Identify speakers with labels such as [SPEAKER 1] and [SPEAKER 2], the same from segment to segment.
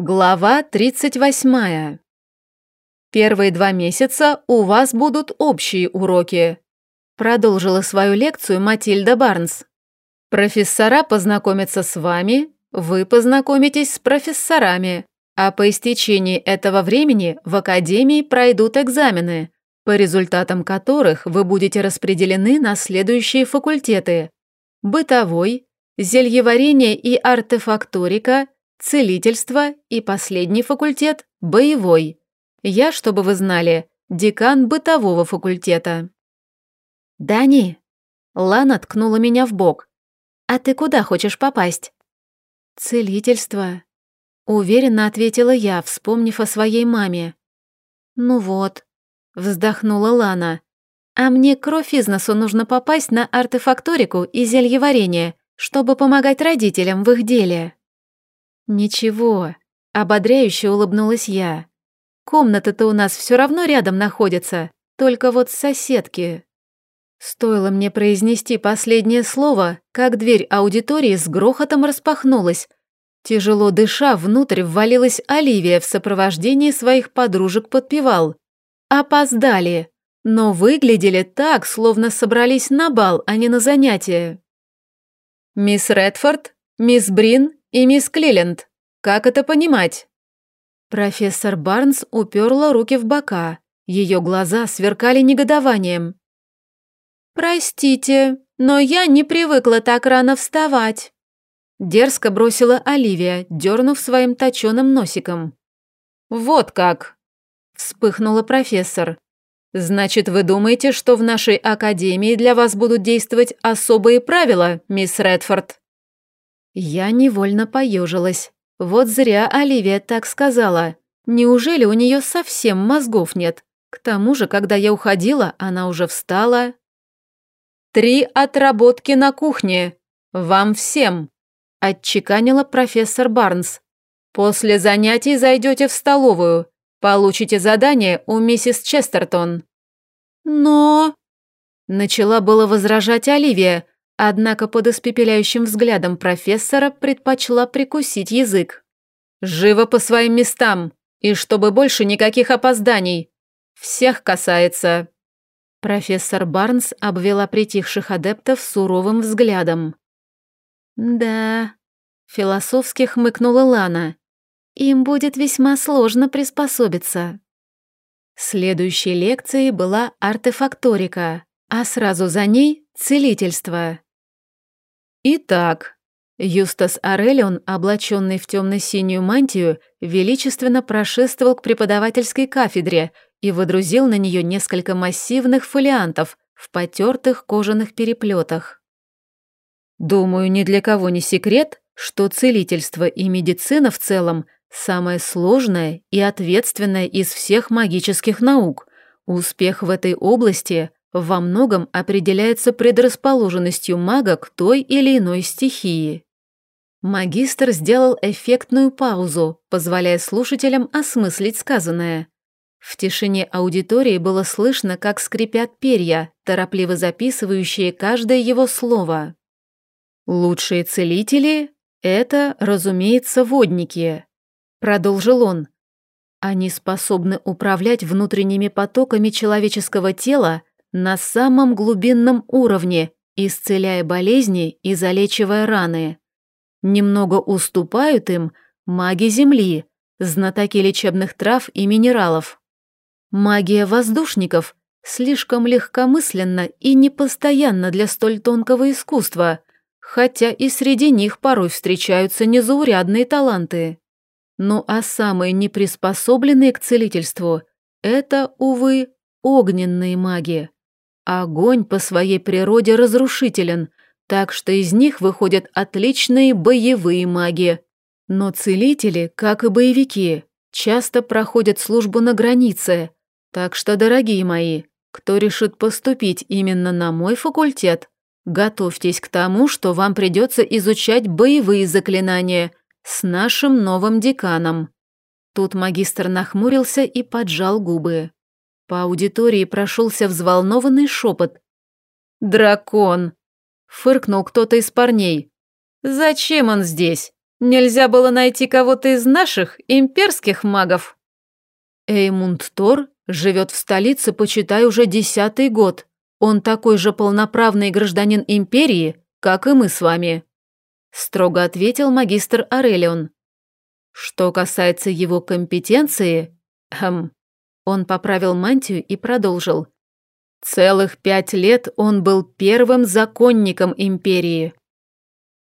[SPEAKER 1] Глава 38. Первые два месяца у вас будут общие уроки. Продолжила свою лекцию Матильда Барнс. Профессора познакомятся с вами, вы познакомитесь с профессорами, а по истечении этого времени в академии пройдут экзамены, по результатам которых вы будете распределены на следующие факультеты: бытовой, зельеварение и артефакторика – целительство и последний факультет – боевой. Я, чтобы вы знали, декан бытового факультета. «Дани!» Лана ткнула меня в бок. «А ты куда хочешь попасть?» «Целительство», — уверенно ответила я, вспомнив о своей маме. «Ну вот», — вздохнула Лана. «А мне кровь из носу нужно попасть на артефакторику и зельеварение, чтобы помогать родителям в их деле». «Ничего», — ободряюще улыбнулась я. «Комната-то у нас все равно рядом находится, только вот соседки». Стоило мне произнести последнее слово, как дверь аудитории с грохотом распахнулась. Тяжело дыша, внутрь ввалилась Оливия в сопровождении своих подружек-подпевал. Опоздали, но выглядели так, словно собрались на бал, а не на занятие. «Мисс Редфорд, мисс Брин и мисс Клиленд. Как это понимать?» Профессор Барнс уперла руки в бока. Ее глаза сверкали негодованием. «Простите, но я не привыкла так рано вставать», дерзко бросила Оливия, дернув своим точеным носиком. «Вот как!» – вспыхнула профессор. «Значит, вы думаете, что в нашей академии для вас будут действовать особые правила, мисс Редфорд?» Я невольно поежилась. Вот зря Оливия так сказала. Неужели у нее совсем мозгов нет? К тому же, когда я уходила, она уже встала. «Три отработки на кухне. Вам всем», – отчеканила профессор Барнс. «После занятий зайдете в столовую. Получите задание у миссис Честертон». «Но...» Начала было возражать Оливия, Однако под испепеляющим взглядом профессора предпочла прикусить язык. «Живо по своим местам, и чтобы больше никаких опозданий. Всех касается». Профессор Барнс обвела притихших адептов суровым взглядом. «Да», — философски хмыкнула Лана, — «им будет весьма сложно приспособиться». Следующей лекцией была артефакторика, а сразу за ней — целительство. Итак, Юстас Арелион, облаченный в темно-синюю мантию, величественно прошествовал к преподавательской кафедре и выдрузил на нее несколько массивных фолиантов в потертых кожаных переплетах. Думаю, ни для кого не секрет, что целительство и медицина в целом самое сложное и ответственное из всех магических наук. Успех в этой области во многом определяется предрасположенностью мага к той или иной стихии. Магистр сделал эффектную паузу, позволяя слушателям осмыслить сказанное. В тишине аудитории было слышно, как скрипят перья, торопливо записывающие каждое его слово. «Лучшие целители — это, разумеется, водники», — продолжил он. «Они способны управлять внутренними потоками человеческого тела на самом глубинном уровне, исцеляя болезни и залечивая раны. Немного уступают им маги Земли, знатоки лечебных трав и минералов. Магия воздушников слишком легкомысленна и непостоянна для столь тонкого искусства, хотя и среди них порой встречаются незаурядные таланты. Ну а самые неприспособленные к целительству – это, увы, огненные маги. Огонь по своей природе разрушителен, так что из них выходят отличные боевые маги. Но целители, как и боевики, часто проходят службу на границе. Так что, дорогие мои, кто решит поступить именно на мой факультет, готовьтесь к тому, что вам придется изучать боевые заклинания с нашим новым деканом. Тут магистр нахмурился и поджал губы. По аудитории прошелся взволнованный шепот. «Дракон!» — фыркнул кто-то из парней. «Зачем он здесь? Нельзя было найти кого-то из наших имперских магов?» Эймунд Тор живет в столице, почитай, уже десятый год. Он такой же полноправный гражданин империи, как и мы с вами», — строго ответил магистр Арелион. «Что касается его компетенции...» хм, Он поправил мантию и продолжил. «Целых пять лет он был первым законником империи».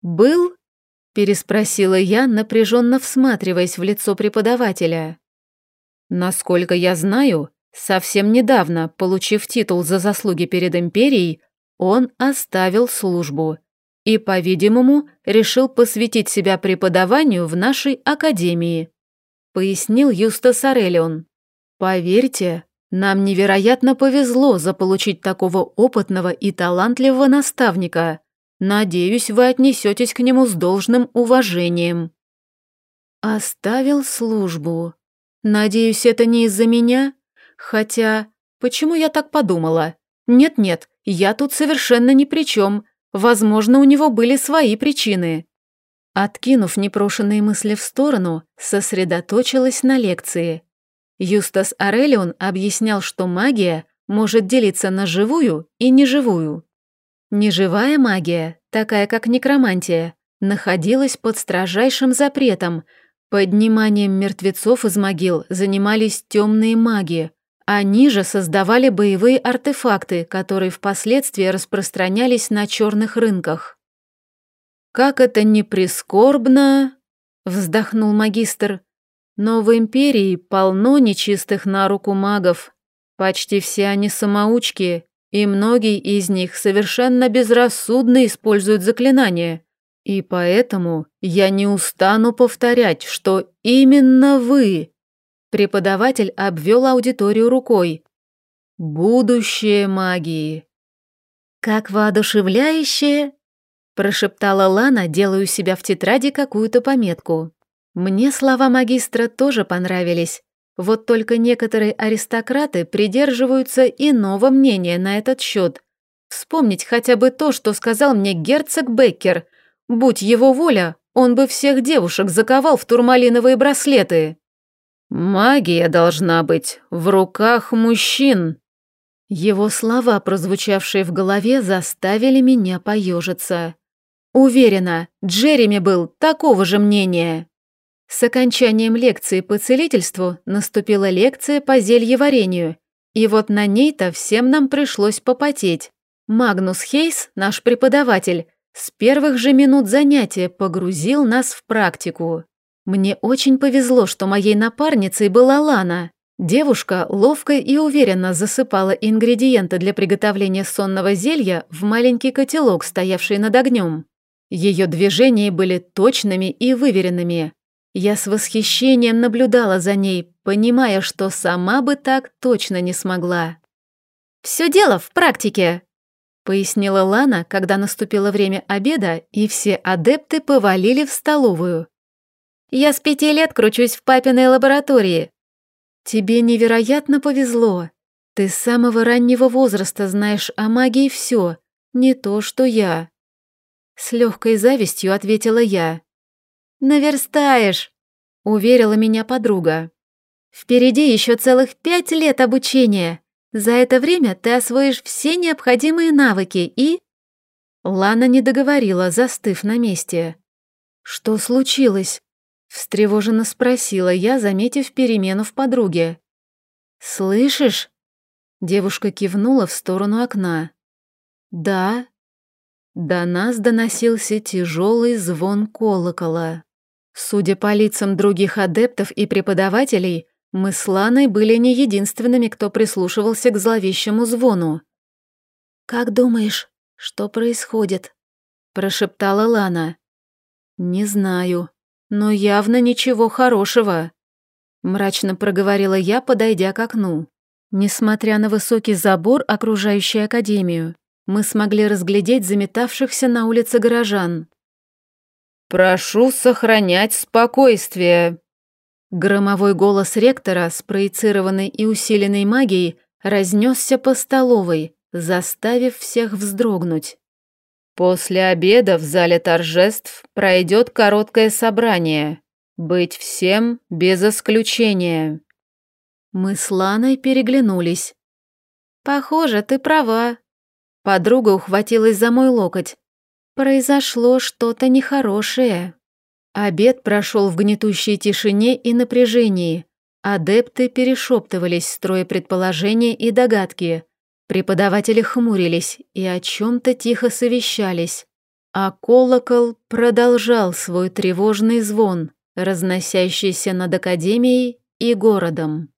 [SPEAKER 1] «Был?» – переспросила я, напряженно всматриваясь в лицо преподавателя. «Насколько я знаю, совсем недавно, получив титул за заслуги перед империей, он оставил службу и, по-видимому, решил посвятить себя преподаванию в нашей академии», – пояснил Юстас Арелион. «Поверьте, нам невероятно повезло заполучить такого опытного и талантливого наставника. Надеюсь, вы отнесетесь к нему с должным уважением». «Оставил службу. Надеюсь, это не из-за меня? Хотя, почему я так подумала? Нет-нет, я тут совершенно ни при чем. Возможно, у него были свои причины». Откинув непрошенные мысли в сторону, сосредоточилась на лекции. Юстас Арелион объяснял, что магия может делиться на живую и неживую. Неживая магия, такая как некромантия, находилась под строжайшим запретом. Подниманием мертвецов из могил занимались темные маги. Они же создавали боевые артефакты, которые впоследствии распространялись на черных рынках. «Как это не прискорбно!» — вздохнул магистр. «Но в Империи полно нечистых на руку магов. Почти все они самоучки, и многие из них совершенно безрассудно используют заклинания. И поэтому я не устану повторять, что именно вы Преподаватель обвел аудиторию рукой. «Будущее магии». «Как воодушевляющее!» прошептала Лана, делая у себя в тетради какую-то пометку. Мне слова магистра тоже понравились. Вот только некоторые аристократы придерживаются иного мнения на этот счет. Вспомнить хотя бы то, что сказал мне герцог Беккер. Будь его воля, он бы всех девушек заковал в турмалиновые браслеты. «Магия должна быть в руках мужчин». Его слова, прозвучавшие в голове, заставили меня поежиться. Уверена, Джереми был такого же мнения. С окончанием лекции по целительству наступила лекция по зельеварению, и вот на ней-то всем нам пришлось попотеть. Магнус Хейс, наш преподаватель, с первых же минут занятия погрузил нас в практику. Мне очень повезло, что моей напарницей была Лана. Девушка ловко и уверенно засыпала ингредиенты для приготовления сонного зелья в маленький котелок, стоявший над огнем. Ее движения были точными и выверенными. Я с восхищением наблюдала за ней, понимая, что сама бы так точно не смогла. «Все дело в практике», — пояснила Лана, когда наступило время обеда, и все адепты повалили в столовую. Я с пяти лет кручусь в папиной лаборатории. Тебе невероятно повезло. Ты с самого раннего возраста знаешь о магии все, не то что я. С легкой завистью ответила я. Наверстаешь, уверила меня подруга. Впереди еще целых пять лет обучения. За это время ты освоишь все необходимые навыки и... Лана не договорила, застыв на месте. Что случилось? Встревоженно спросила я, заметив перемену в подруге. «Слышишь?» Девушка кивнула в сторону окна. «Да». До нас доносился тяжелый звон колокола. Судя по лицам других адептов и преподавателей, мы с Ланой были не единственными, кто прислушивался к зловещему звону. «Как думаешь, что происходит?» – прошептала Лана. «Не знаю», но явно ничего хорошего. Мрачно проговорила я, подойдя к окну. Несмотря на высокий забор, окружающий академию, мы смогли разглядеть заметавшихся на улице горожан. «Прошу сохранять спокойствие!» Громовой голос ректора, спроецированный и усиленной магией, разнесся по столовой, заставив всех вздрогнуть. После обеда в зале торжеств пройдет короткое собрание. Быть всем без исключения. Мы с Ланой переглянулись. Похоже, ты права. Подруга ухватилась за мой локоть. Произошло что-то нехорошее. Обед прошел в гнетущей тишине и напряжении. Адепты перешептывались, строя предположения и догадки. Преподаватели хмурились и о чем-то тихо совещались. А колокол продолжал свой тревожный звон, разносящийся над Академией и городом.